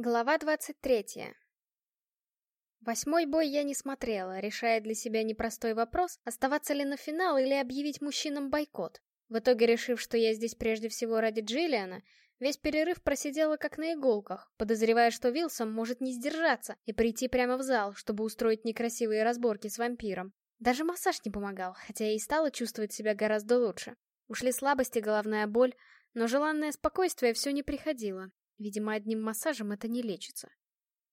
Глава 23. Восьмой бой я не смотрела, решая для себя непростой вопрос, оставаться ли на финал или объявить мужчинам бойкот. В итоге, решив, что я здесь прежде всего ради Джиллиана, весь перерыв просидела как на иголках, подозревая, что Вилсом может не сдержаться и прийти прямо в зал, чтобы устроить некрасивые разборки с вампиром. Даже массаж не помогал, хотя я и стала чувствовать себя гораздо лучше. Ушли слабости, головная боль, но желанное спокойствие все не приходило, Видимо, одним массажем это не лечится.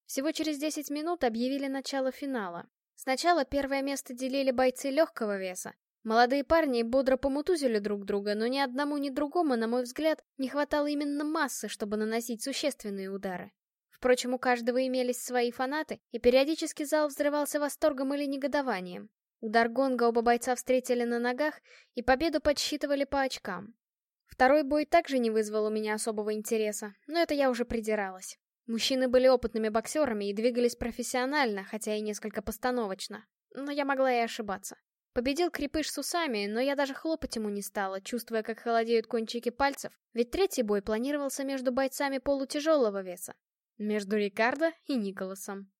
Всего через 10 минут объявили начало финала. Сначала первое место делили бойцы легкого веса. Молодые парни бодро помутузили друг друга, но ни одному, ни другому, на мой взгляд, не хватало именно массы, чтобы наносить существенные удары. Впрочем, у каждого имелись свои фанаты, и периодически зал взрывался восторгом или негодованием. Удар гонга оба бойца встретили на ногах, и победу подсчитывали по очкам. Второй бой также не вызвал у меня особого интереса, но это я уже придиралась. Мужчины были опытными боксерами и двигались профессионально, хотя и несколько постановочно. Но я могла и ошибаться. Победил крепыш с усами, но я даже хлопать ему не стала, чувствуя, как холодеют кончики пальцев, ведь третий бой планировался между бойцами полутяжелого веса. Между Рикардо и Николасом.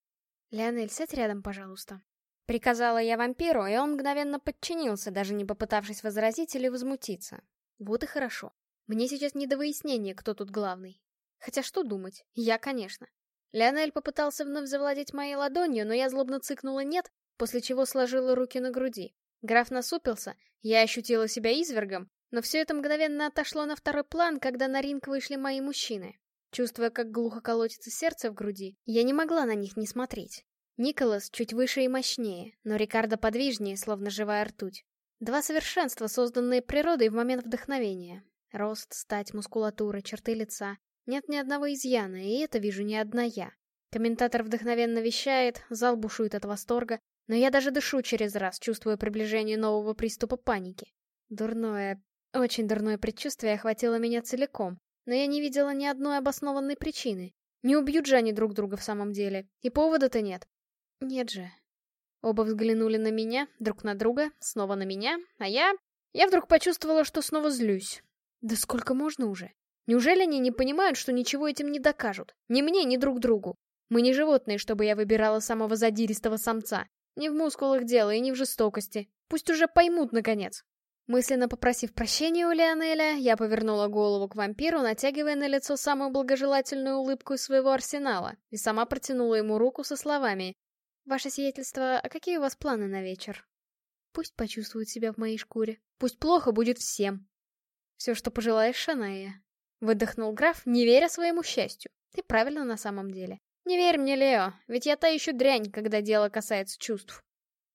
«Леонель, сядь рядом, пожалуйста». Приказала я вампиру, и он мгновенно подчинился, даже не попытавшись возразить или возмутиться. Вот и хорошо. Мне сейчас не до выяснения, кто тут главный. Хотя что думать? Я, конечно. Леонель попытался вновь завладеть моей ладонью, но я злобно цыкнула «нет», после чего сложила руки на груди. Граф насупился, я ощутила себя извергом, но все это мгновенно отошло на второй план, когда на ринг вышли мои мужчины. Чувствуя, как глухо колотится сердце в груди, я не могла на них не смотреть. Николас чуть выше и мощнее, но Рикардо подвижнее, словно живая ртуть. Два совершенства, созданные природой в момент вдохновения. Рост, стать, мускулатура, черты лица. Нет ни одного изъяна, и это вижу не одна я. Комментатор вдохновенно вещает, зал бушует от восторга, но я даже дышу через раз, чувствуя приближение нового приступа паники. Дурное, очень дурное предчувствие охватило меня целиком, но я не видела ни одной обоснованной причины. Не убьют же они друг друга в самом деле, и повода-то нет. Нет же, Оба взглянули на меня, друг на друга, снова на меня, а я... Я вдруг почувствовала, что снова злюсь. Да сколько можно уже? Неужели они не понимают, что ничего этим не докажут? Ни мне, ни друг другу. Мы не животные, чтобы я выбирала самого задиристого самца. Не в мускулах дело и не в жестокости. Пусть уже поймут, наконец. Мысленно попросив прощения у Леонеля, я повернула голову к вампиру, натягивая на лицо самую благожелательную улыбку из своего арсенала, и сама протянула ему руку со словами «Ваше сиятельство, а какие у вас планы на вечер?» «Пусть почувствуют себя в моей шкуре. Пусть плохо будет всем». «Все, что пожелаешь, Шаная», — выдохнул граф, не веря своему счастью. «Ты правильно на самом деле. Не верь мне, Лео, ведь я та еще дрянь, когда дело касается чувств».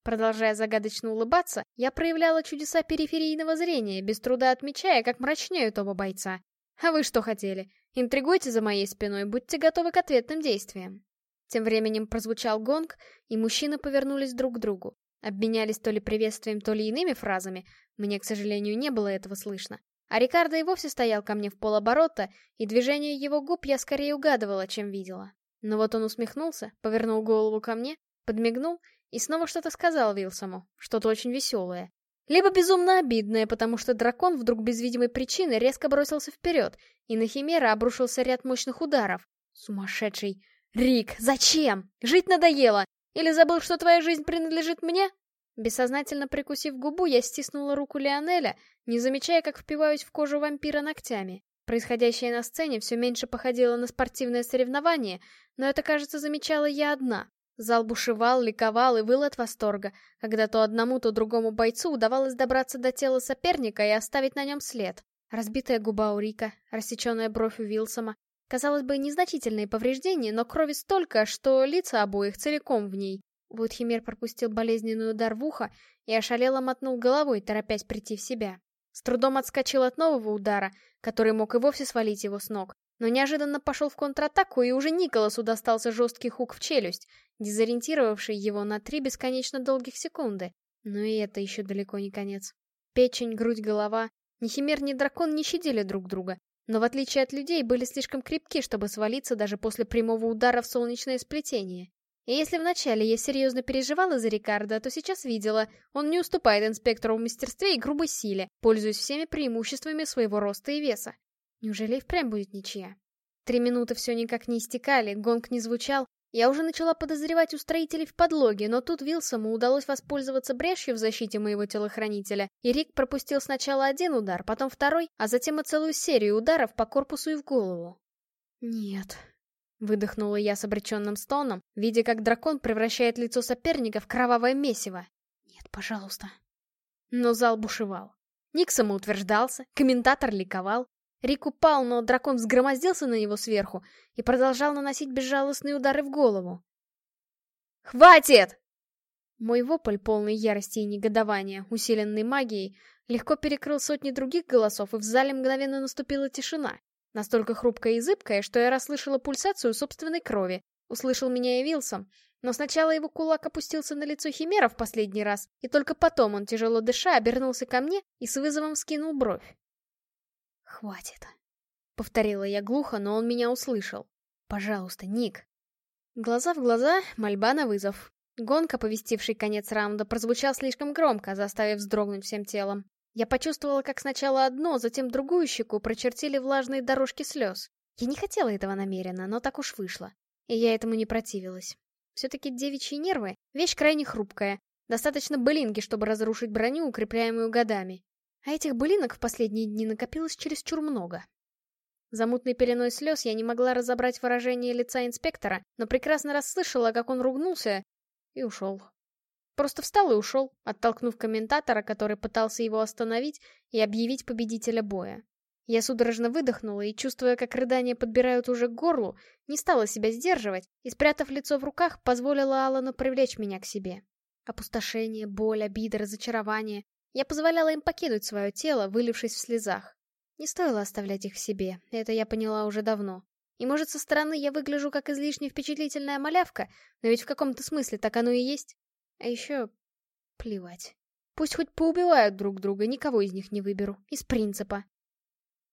Продолжая загадочно улыбаться, я проявляла чудеса периферийного зрения, без труда отмечая, как мрачнеют оба бойца. А вы что хотели? Интригуйте за моей спиной, будьте готовы к ответным действиям. Тем временем прозвучал гонг, и мужчины повернулись друг к другу. Обменялись то ли приветствием, то ли иными фразами. Мне, к сожалению, не было этого слышно. А Рикардо и вовсе стоял ко мне в полоборота, и движение его губ я скорее угадывала, чем видела. Но вот он усмехнулся, повернул голову ко мне, подмигнул и снова что-то сказал Вилсому, что-то очень веселое. Либо безумно обидное, потому что дракон вдруг без видимой причины резко бросился вперед, и на Химера обрушился ряд мощных ударов. Сумасшедший. «Рик, зачем? Жить надоело! Или забыл, что твоя жизнь принадлежит мне?» Бессознательно прикусив губу, я стиснула руку Леонеля, не замечая, как впиваюсь в кожу вампира ногтями. Происходящее на сцене все меньше походило на спортивное соревнование, но это, кажется, замечала я одна. Зал бушевал, ликовал и выл от восторга, когда то одному, то другому бойцу удавалось добраться до тела соперника и оставить на нем след. Разбитая губа у Рика, рассеченная бровь у Вилсома, Казалось бы, незначительные повреждения, но крови столько, что лица обоих целиком в ней. Вудхимер пропустил болезненный удар в ухо и ошалело мотнул головой, торопясь прийти в себя. С трудом отскочил от нового удара, который мог и вовсе свалить его с ног, но неожиданно пошел в контратаку, и уже Николасу достался жесткий хук в челюсть, дезориентировавший его на три бесконечно долгих секунды. Но и это еще далеко не конец. Печень, грудь, голова. Ни химер, ни дракон не щадили друг друга, но в отличие от людей были слишком крепки, чтобы свалиться даже после прямого удара в солнечное сплетение. И если вначале я серьезно переживала за Рикардо, то сейчас видела, он не уступает инспектору в мастерстве и грубой силе, пользуясь всеми преимуществами своего роста и веса. Неужели и впрямь будет ничья? Три минуты все никак не истекали, гонг не звучал. Я уже начала подозревать устроителей в подлоге, но тут Вилсому удалось воспользоваться брешью в защите моего телохранителя, и Рик пропустил сначала один удар, потом второй, а затем и целую серию ударов по корпусу и в голову. «Нет», — выдохнула я с обреченным стоном, видя, как дракон превращает лицо соперника в кровавое месиво. «Нет, пожалуйста». Но зал бушевал. Ник самоутверждался, комментатор ликовал, Рик упал, но дракон взгромоздился на него сверху и продолжал наносить безжалостные удары в голову. «Хватит!» Мой вопль, полный ярости и негодования, усиленный магией, легко перекрыл сотни других голосов, и в зале мгновенно наступила тишина. Настолько хрупкая и зыбкая, что я расслышала пульсацию собственной крови. Услышал меня и Вилсон. Но сначала его кулак опустился на лицо Химера в последний раз, и только потом он, тяжело дыша, обернулся ко мне и с вызовом скинул бровь. «Хватит», — повторила я глухо, но он меня услышал. «Пожалуйста, Ник». Глаза в глаза, мольба на вызов. Гонка, повестивший конец раунда, прозвучал слишком громко, заставив вздрогнуть всем телом. Я почувствовала, как сначала одно, затем другую щеку прочертили влажные дорожки слез. Я не хотела этого намеренно, но так уж вышло. И я этому не противилась. Все-таки девичьи нервы — вещь крайне хрупкая. Достаточно былинки, чтобы разрушить броню, укрепляемую годами. А этих былинок в последние дни накопилось чересчур много. За мутной пеленой слез я не могла разобрать выражение лица инспектора, но прекрасно расслышала, как он ругнулся и ушел. Просто встал и ушел, оттолкнув комментатора, который пытался его остановить и объявить победителя боя. Я судорожно выдохнула и, чувствуя, как рыдания подбирают уже к горлу, не стала себя сдерживать и, спрятав лицо в руках, позволила Алану привлечь меня к себе. Опустошение, боль, обида, разочарование я позволяла им покинуть свое тело, вылившись в слезах. Не стоило оставлять их в себе, это я поняла уже давно. И может, со стороны я выгляжу как излишне впечатлительная малявка, но ведь в каком-то смысле так оно и есть. А еще... плевать. Пусть хоть поубивают друг друга, никого из них не выберу. Из принципа.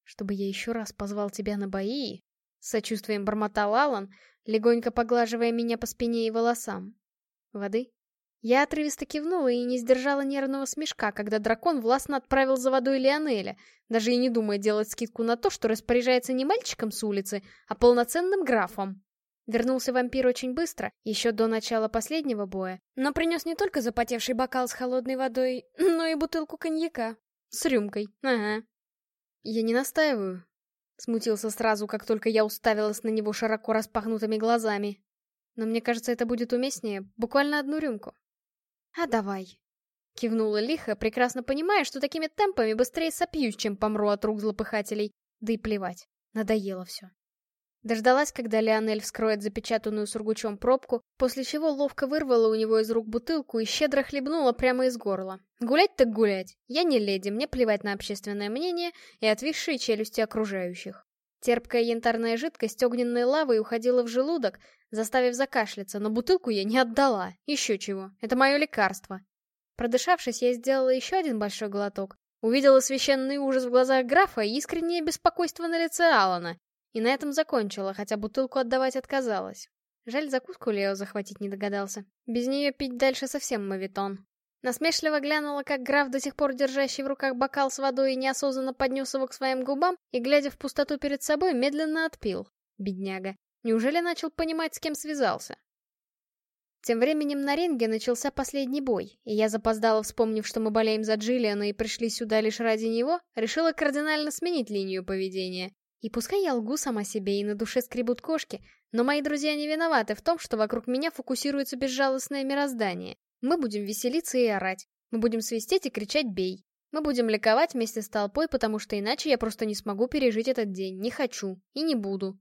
Чтобы я еще раз позвал тебя на бои, с сочувствием бормотал Алан, легонько поглаживая меня по спине и волосам. Воды? Я отрывисто кивнула и не сдержала нервного смешка, когда дракон властно отправил за водой Лионеля, даже и не думая делать скидку на то, что распоряжается не мальчиком с улицы, а полноценным графом. Вернулся вампир очень быстро, еще до начала последнего боя, но принес не только запотевший бокал с холодной водой, но и бутылку коньяка. С рюмкой, ага. Я не настаиваю. Смутился сразу, как только я уставилась на него широко распахнутыми глазами. Но мне кажется, это будет уместнее, буквально одну рюмку. «А давай!» Кивнула лихо, прекрасно понимая, что такими темпами быстрее сопьюсь, чем помру от рук злопыхателей. Да и плевать, надоело все. Дождалась, когда Леонель вскроет запечатанную сургучом пробку, после чего ловко вырвала у него из рук бутылку и щедро хлебнула прямо из горла. Гулять так гулять. Я не леди, мне плевать на общественное мнение и отвисшие челюсти окружающих. Терпкая янтарная жидкость огненной лавой уходила в желудок, заставив закашляться, но бутылку я не отдала. Еще чего, это мое лекарство. Продышавшись, я сделала еще один большой глоток. Увидела священный ужас в глазах графа и искреннее беспокойство на лице Алана. И на этом закончила, хотя бутылку отдавать отказалась. Жаль, закуску Лео захватить не догадался. Без нее пить дальше совсем мавитон. Насмешливо глянула, как граф, до сих пор держащий в руках бокал с водой, неосознанно поднес его к своим губам и, глядя в пустоту перед собой, медленно отпил. Бедняга. Неужели начал понимать, с кем связался? Тем временем на ринге начался последний бой, и я запоздала, вспомнив, что мы болеем за Джиллиана и пришли сюда лишь ради него, решила кардинально сменить линию поведения. И пускай я лгу сама себе и на душе скребут кошки, но мои друзья не виноваты в том, что вокруг меня фокусируется безжалостное мироздание. Мы будем веселиться и орать. Мы будем свистеть и кричать «бей». Мы будем ликовать вместе с толпой, потому что иначе я просто не смогу пережить этот день, не хочу и не буду.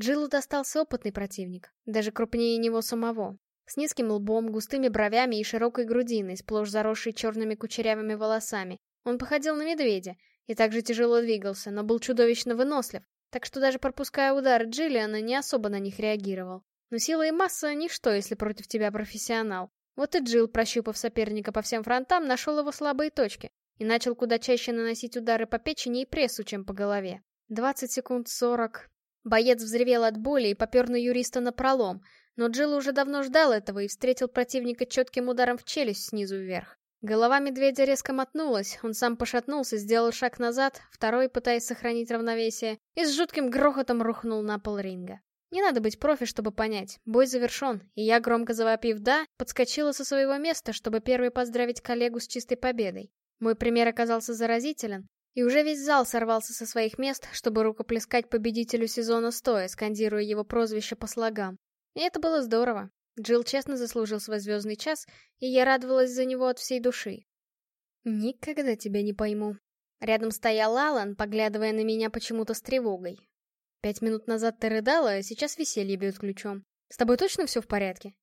Джилу достался опытный противник, даже крупнее него самого. С низким лбом, густыми бровями и широкой грудиной, сплошь заросшей черными кучерявыми волосами. Он походил на медведя и также тяжело двигался, но был чудовищно вынослив, так что даже пропуская удары Джиллиана, не особо на них реагировал. Но сила и масса — ничто, если против тебя профессионал. Вот и Джилл, прощупав соперника по всем фронтам, нашел его слабые точки и начал куда чаще наносить удары по печени и прессу, чем по голове. 20 секунд 40. Боец взревел от боли и попер на юриста на пролом, но Джилл уже давно ждал этого и встретил противника четким ударом в челюсть снизу вверх. Голова медведя резко мотнулась, он сам пошатнулся, сделал шаг назад, второй, пытаясь сохранить равновесие, и с жутким грохотом рухнул на пол ринга. Не надо быть профи, чтобы понять, бой завершен, и я, громко завопив «да», подскочила со своего места, чтобы первой поздравить коллегу с чистой победой. Мой пример оказался заразителен, и уже весь зал сорвался со своих мест, чтобы рукоплескать победителю сезона стоя, скандируя его прозвище по слогам. И это было здорово. Джилл честно заслужил свой звездный час, и я радовалась за него от всей души. «Никогда тебя не пойму». Рядом стоял Алан, поглядывая на меня почему-то с тревогой. «Пять минут назад ты рыдала, а сейчас веселье бьет ключом. С тобой точно все в порядке?»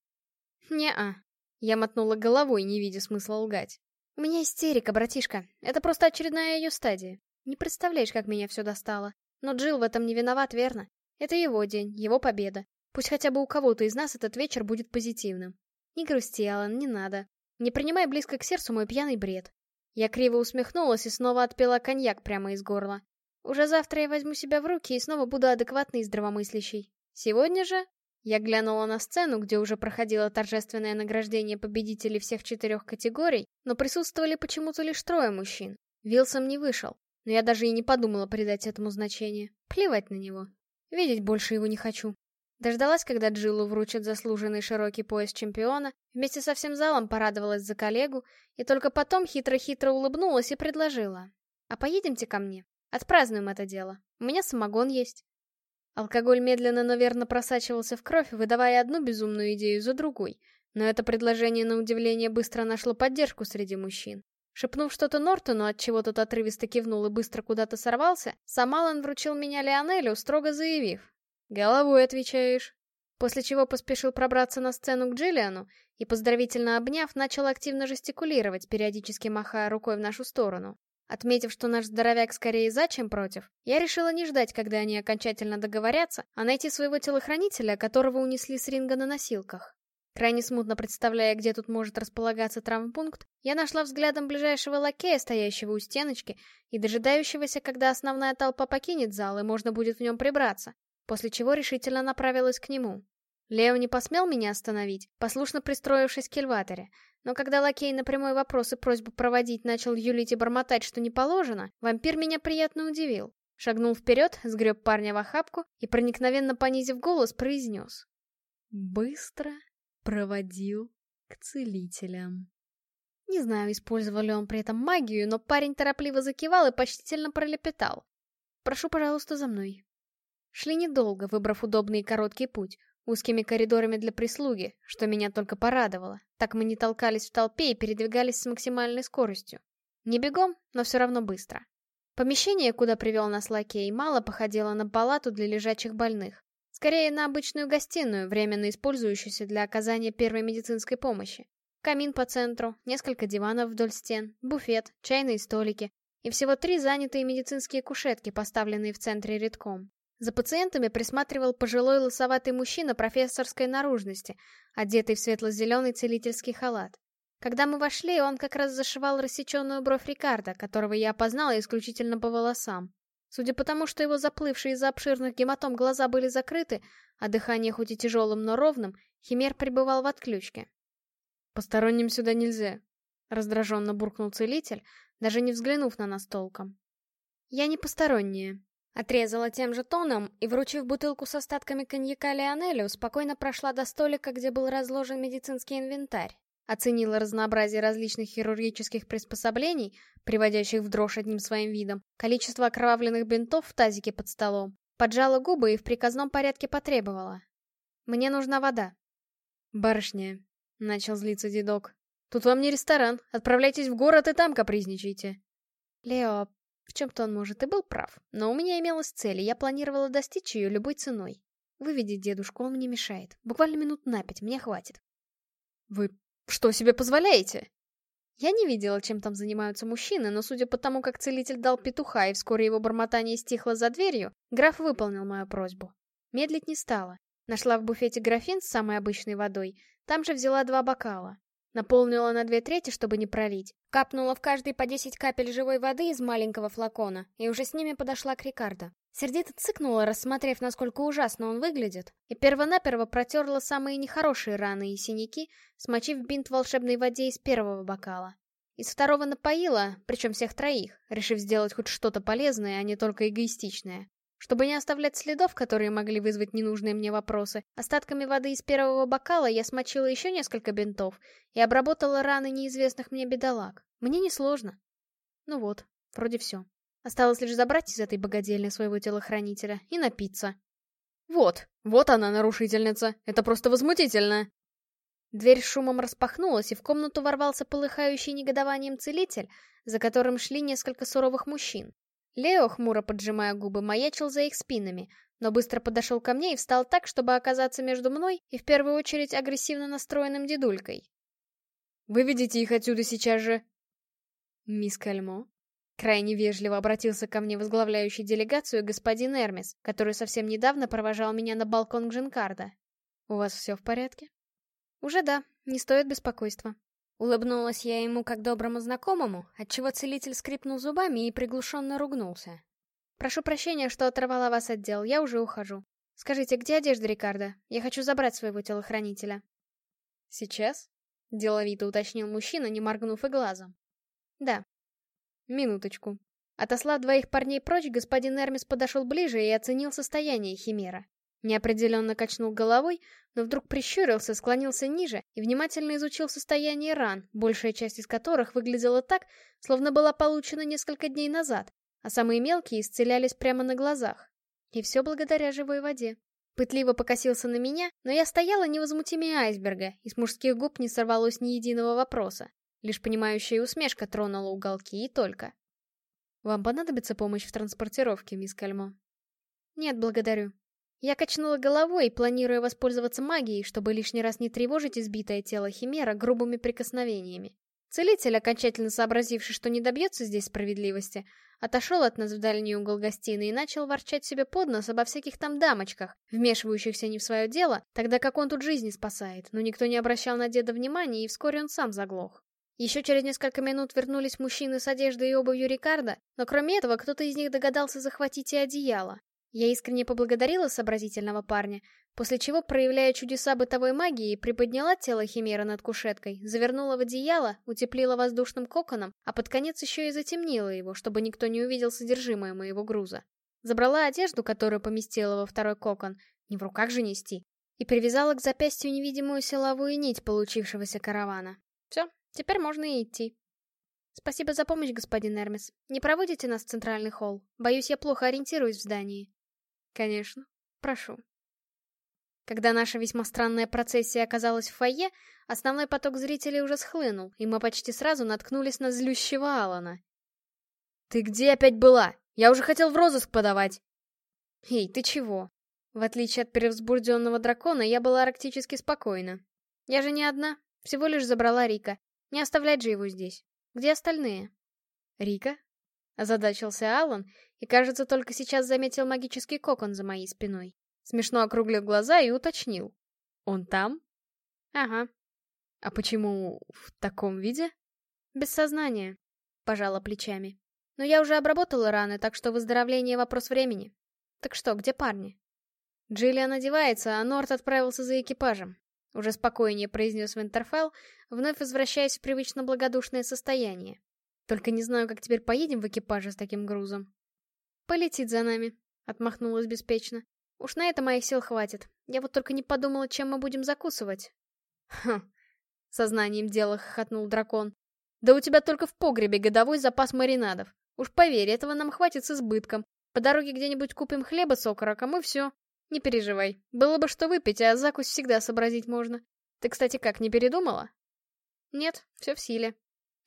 «Не-а». Я мотнула головой, не видя смысла лгать. «У меня истерика, братишка. Это просто очередная ее стадия. Не представляешь, как меня все достало. Но Джилл в этом не виноват, верно? Это его день, его победа. Пусть хотя бы у кого-то из нас этот вечер будет позитивным. Не грусти, Алан, не надо. Не принимай близко к сердцу мой пьяный бред. Я криво усмехнулась и снова отпила коньяк прямо из горла. Уже завтра я возьму себя в руки и снова буду адекватной и здравомыслящей. Сегодня же... Я глянула на сцену, где уже проходило торжественное награждение победителей всех четырех категорий, но присутствовали почему-то лишь трое мужчин. Вилсом не вышел, но я даже и не подумала придать этому значение. Плевать на него. Видеть больше его не хочу. Дождалась, когда Джиллу вручат заслуженный широкий пояс чемпиона, вместе со всем залом порадовалась за коллегу, и только потом хитро-хитро улыбнулась и предложила. «А поедемте ко мне. Отпразднуем это дело. У меня самогон есть». Алкоголь медленно, но верно просачивался в кровь, выдавая одну безумную идею за другой, но это предложение, на удивление, быстро нашло поддержку среди мужчин. Шепнув что-то Нортону, от чего тот отрывисто кивнул и быстро куда-то сорвался, сам Аллан вручил меня Леонелю, строго заявив. «Головой отвечаешь». После чего поспешил пробраться на сцену к Джиллиану и, поздравительно обняв, начал активно жестикулировать, периодически махая рукой в нашу сторону. Отметив, что наш здоровяк скорее за, чем против, я решила не ждать, когда они окончательно договорятся, а найти своего телохранителя, которого унесли с ринга на носилках. Крайне смутно представляя, где тут может располагаться травмпункт, я нашла взглядом ближайшего лакея, стоящего у стеночки, и дожидающегося, когда основная толпа покинет зал, и можно будет в нем прибраться, после чего решительно направилась к нему. Лео не посмел меня остановить, послушно пристроившись к кельваторе, но когда лакей на прямой вопрос и просьбу проводить начал юлить и бормотать, что не положено, вампир меня приятно удивил. Шагнул вперед, сгреб парня в охапку и, проникновенно понизив голос, произнес. Быстро проводил к целителям. Не знаю, использовал ли он при этом магию, но парень торопливо закивал и почтительно пролепетал. «Прошу, пожалуйста, за мной». Шли недолго, выбрав удобный и короткий путь, узкими коридорами для прислуги, что меня только порадовало. Так мы не толкались в толпе и передвигались с максимальной скоростью. Не бегом, но все равно быстро. Помещение, куда привел нас лакей, мало походило на палату для лежачих больных. Скорее, на обычную гостиную, временно использующуюся для оказания первой медицинской помощи. Камин по центру, несколько диванов вдоль стен, буфет, чайные столики и всего три занятые медицинские кушетки, поставленные в центре редком. За пациентами присматривал пожилой лысоватый мужчина профессорской наружности, одетый в светло-зеленый целительский халат. Когда мы вошли, он как раз зашивал рассеченную бровь Рикардо, которого я опознала исключительно по волосам. Судя по тому, что его заплывшие из-за обширных гематом глаза были закрыты, а дыхание хоть и тяжелым, но ровным, Химер пребывал в отключке. «Посторонним сюда нельзя», — раздраженно буркнул целитель, даже не взглянув на нас толком. «Я не посторонняя», Отрезала тем же тоном и, вручив бутылку с остатками коньяка Леонелю, спокойно прошла до столика, где был разложен медицинский инвентарь. Оценила разнообразие различных хирургических приспособлений, приводящих в дрожь одним своим видом, количество окровавленных бинтов в тазике под столом, поджала губы и в приказном порядке потребовала. «Мне нужна вода». «Барышня», — начал злиться дедок, — «тут вам не ресторан, отправляйтесь в город и там капризничайте». «Лео, в чем-то он, может, и был прав, но у меня имелась цель, и я планировала достичь ее любой ценой. Выведить дедушку он мне мешает. Буквально минут на пять, мне хватит. Вы что себе позволяете? Я не видела, чем там занимаются мужчины, но судя по тому, как целитель дал петуха и вскоре его бормотание стихло за дверью, граф выполнил мою просьбу. Медлить не стала. Нашла в буфете графин с самой обычной водой, там же взяла два бокала. Наполнила на две трети, чтобы не пролить. Капнула в каждый по 10 капель живой воды из маленького флакона, и уже с ними подошла к Рикардо. Сердито цыкнула, рассмотрев, насколько ужасно он выглядит, и первонаперво протерла самые нехорошие раны и синяки, смочив бинт волшебной воде из первого бокала. Из второго напоила, причем всех троих, решив сделать хоть что-то полезное, а не только эгоистичное. Чтобы не оставлять следов, которые могли вызвать ненужные мне вопросы, остатками воды из первого бокала я смочила еще несколько бинтов и обработала раны неизвестных мне бедолаг. Мне несложно. Ну вот, вроде все. Осталось лишь забрать из этой богадельни своего телохранителя и напиться. Вот, вот она, нарушительница. Это просто возмутительно. Дверь шумом распахнулась, и в комнату ворвался полыхающий негодованием целитель, за которым шли несколько суровых мужчин. Лео, хмуро поджимая губы, маячил за их спинами, но быстро подошел ко мне и встал так, чтобы оказаться между мной и в первую очередь агрессивно настроенным дедулькой. «Выведите их отсюда сейчас же!» «Мисс Кальмо?» Крайне вежливо обратился ко мне возглавляющий делегацию господин Эрмис, который совсем недавно провожал меня на балкон Гжинкарда. «У вас все в порядке?» «Уже да, не стоит беспокойства». Улыбнулась я ему как доброму знакомому, отчего целитель скрипнул зубами и приглушенно ругнулся. «Прошу прощения, что оторвала вас от дел, я уже ухожу. Скажите, где одежда Рикардо? Я хочу забрать своего телохранителя». «Сейчас?» — деловито уточнил мужчина, не моргнув и глазом. «Да». «Минуточку». Отослав двоих парней прочь, господин Эрмис подошел ближе и оценил состояние Химера. Неопределенно качнул головой, но вдруг прищурился, склонился ниже и внимательно изучил состояние ран, большая часть из которых выглядела так, словно была получена несколько дней назад, а самые мелкие исцелялись прямо на глазах. И все благодаря живой воде. Пытливо покосился на меня, но я стояла невозмутимее айсберга, и с мужских губ не сорвалось ни единого вопроса. Лишь понимающая усмешка тронула уголки и только. «Вам понадобится помощь в транспортировке, мисс Кальмо?» «Нет, благодарю», я качнула головой, планируя воспользоваться магией, чтобы лишний раз не тревожить избитое тело Химера грубыми прикосновениями. Целитель, окончательно сообразивший, что не добьется здесь справедливости, отошел от нас в дальний угол гостиной и начал ворчать себе под нос обо всяких там дамочках, вмешивающихся не в свое дело, тогда как он тут жизни спасает, но никто не обращал на деда внимания, и вскоре он сам заглох. Еще через несколько минут вернулись мужчины с одеждой и обувью Рикардо, но кроме этого кто-то из них догадался захватить и одеяло. Я искренне поблагодарила сообразительного парня, после чего, проявляя чудеса бытовой магии, приподняла тело Химера над кушеткой, завернула в одеяло, утеплила воздушным коконом, а под конец еще и затемнила его, чтобы никто не увидел содержимое моего груза. Забрала одежду, которую поместила во второй кокон, не в руках же нести, и привязала к запястью невидимую силовую нить получившегося каравана. Все, теперь можно и идти. Спасибо за помощь, господин Эрмис. Не проводите нас в центральный холл? Боюсь, я плохо ориентируюсь в здании. Конечно. Прошу. Когда наша весьма странная процессия оказалась в фойе, основной поток зрителей уже схлынул, и мы почти сразу наткнулись на злющего Алана. «Ты где опять была? Я уже хотел в розыск подавать!» «Эй, ты чего?» В отличие от перевзбужденного дракона, я была арктически спокойна. Я же не одна, всего лишь забрала Рика. Не оставлять же его здесь. Где остальные? Рика? Озадачился Алан и, кажется, только сейчас заметил магический кокон за моей спиной. Смешно округлил глаза и уточнил. «Он там?» «Ага». «А почему в таком виде?» «Без сознания», — пожала плечами. «Но я уже обработала раны, так что выздоровление — вопрос времени. Так что, где парни?» Джиллиан одевается, а Норт отправился за экипажем. Уже спокойнее произнес Винтерфелл, вновь возвращаясь в привычно благодушное состояние. Только не знаю, как теперь поедем в экипаже с таким грузом. Полетит за нами, отмахнулась беспечно. Уж на это моих сил хватит. Я вот только не подумала, чем мы будем закусывать. Хм, сознанием дела хохотнул дракон. Да у тебя только в погребе годовой запас маринадов. Уж поверь, этого нам хватит с избытком. По дороге где-нибудь купим хлеба с окороком и все. Не переживай. Было бы что выпить, а закусь всегда сообразить можно. Ты, кстати, как, не передумала? Нет, все в силе.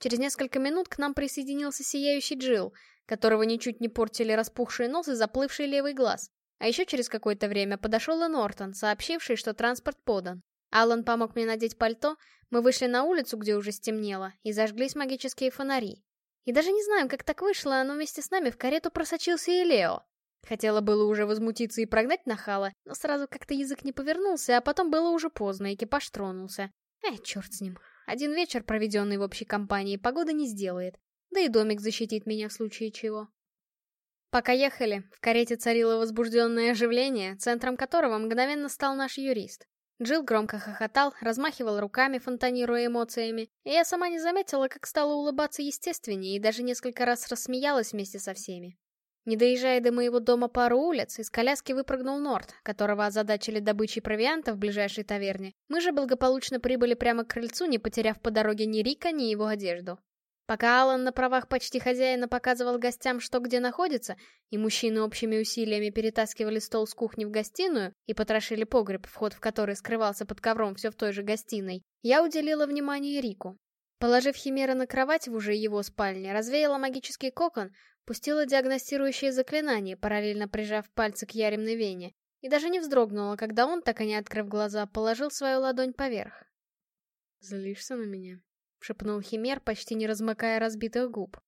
Через несколько минут к нам присоединился сияющий Джилл, которого ничуть не портили распухший нос и заплывший левый глаз. А еще через какое-то время подошел и Нортон, сообщивший, что транспорт подан. Алан помог мне надеть пальто, мы вышли на улицу, где уже стемнело, и зажглись магические фонари. И даже не знаю, как так вышло, но вместе с нами в карету просочился и Лео. Хотела было уже возмутиться и прогнать нахала, но сразу как-то язык не повернулся, а потом было уже поздно, экипаж тронулся. Эй, черт с ним. Один вечер, проведенный в общей компании, погода не сделает. Да и домик защитит меня в случае чего. Пока ехали, в карете царило возбужденное оживление, центром которого мгновенно стал наш юрист. Джилл громко хохотал, размахивал руками, фонтанируя эмоциями, и я сама не заметила, как стала улыбаться естественнее и даже несколько раз рассмеялась вместе со всеми. Не доезжая до моего дома пару улиц, из коляски выпрыгнул Норт, которого озадачили добычей провианта в ближайшей таверне. Мы же благополучно прибыли прямо к крыльцу, не потеряв по дороге ни Рика, ни его одежду. Пока Алан на правах почти хозяина показывал гостям, что где находится, и мужчины общими усилиями перетаскивали стол с кухни в гостиную и потрошили погреб, вход в который скрывался под ковром все в той же гостиной, я уделила внимание Рику. Положив Химера на кровать в уже его спальне, развеяла магический кокон, пустила диагностирующее заклинание, параллельно прижав пальцы к яремной вене, и даже не вздрогнула, когда он, так и не открыв глаза, положил свою ладонь поверх. «Злишься на меня?» — шепнул Химер, почти не размыкая разбитых губ.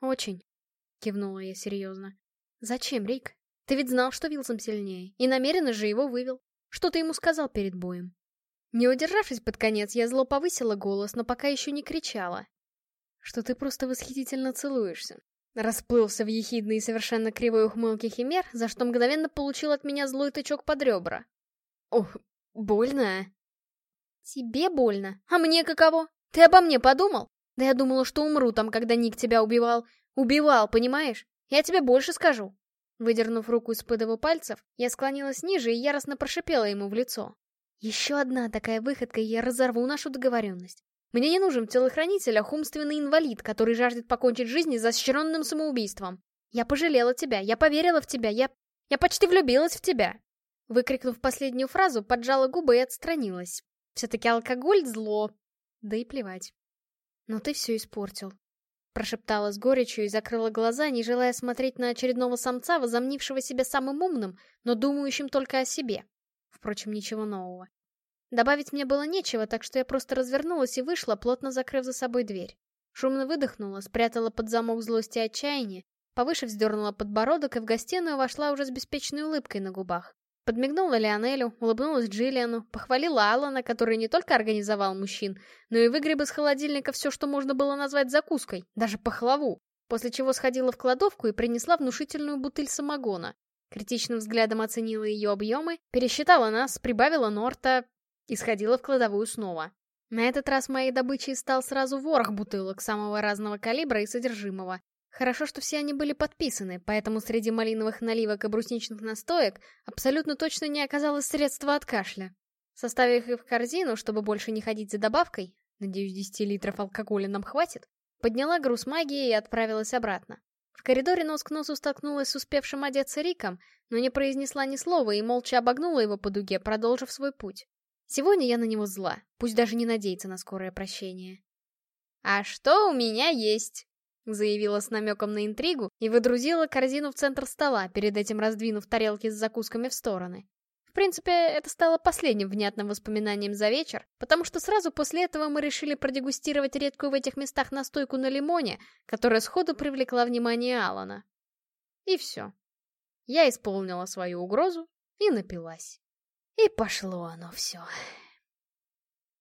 «Очень», — кивнула я серьезно. «Зачем, Рик? Ты ведь знал, что Вилсом сильнее, и намеренно же его вывел. Что ты ему сказал перед боем?» Не удержавшись под конец, я зло повысила голос, но пока еще не кричала. «Что ты просто восхитительно целуешься». Расплылся в ехидной и совершенно кривой ухмылке Химер, за что мгновенно получил от меня злой тычок под ребра. «Ох, больно?» «Тебе больно? А мне каково?» Ты обо мне подумал? Да я думала, что умру там, когда Ник тебя убивал. Убивал, понимаешь? Я тебе больше скажу. Выдернув руку из-под его пальцев, я склонилась ниже и яростно прошипела ему в лицо. Еще одна такая выходка, и я разорву нашу договоренность. Мне не нужен телохранитель, а умственный инвалид, который жаждет покончить жизнь изощренным самоубийством. Я пожалела тебя, я поверила в тебя, я... Я почти влюбилась в тебя. Выкрикнув последнюю фразу, поджала губы и отстранилась. Все-таки алкоголь — зло, да и плевать. Но ты все испортил. Прошептала с горечью и закрыла глаза, не желая смотреть на очередного самца, возомнившего себя самым умным, но думающим только о себе. Впрочем, ничего нового. Добавить мне было нечего, так что я просто развернулась и вышла, плотно закрыв за собой дверь. Шумно выдохнула, спрятала под замок злости и отчаяния, повыше вздернула подбородок и в гостиную вошла уже с беспечной улыбкой на губах. Подмигнула Лионелю, улыбнулась Джиллиану, похвалила Алана, который не только организовал мужчин, но и выгреб из холодильника все, что можно было назвать закуской, даже пахлаву, после чего сходила в кладовку и принесла внушительную бутыль самогона. Критичным взглядом оценила ее объемы, пересчитала нас, прибавила Норта и сходила в кладовую снова. На этот раз моей добычей стал сразу ворох бутылок самого разного калибра и содержимого. Хорошо, что все они были подписаны, поэтому среди малиновых наливок и брусничных настоек абсолютно точно не оказалось средства от кашля. Составив их в корзину, чтобы больше не ходить за добавкой, надеюсь, 10 литров алкоголя нам хватит, подняла груз магии и отправилась обратно. В коридоре нос к носу столкнулась с успевшим одеться Риком, но не произнесла ни слова и молча обогнула его по дуге, продолжив свой путь. Сегодня я на него зла, пусть даже не надеется на скорое прощение. «А что у меня есть?» заявила с намеком на интригу и выдрузила корзину в центр стола, перед этим раздвинув тарелки с закусками в стороны. Принципе, это стало последним внятным воспоминанием за вечер, потому что сразу после этого мы решили продегустировать редкую в этих местах настойку на лимоне, которая сходу привлекла внимание Алана. И все. Я исполнила свою угрозу и напилась. И пошло оно все.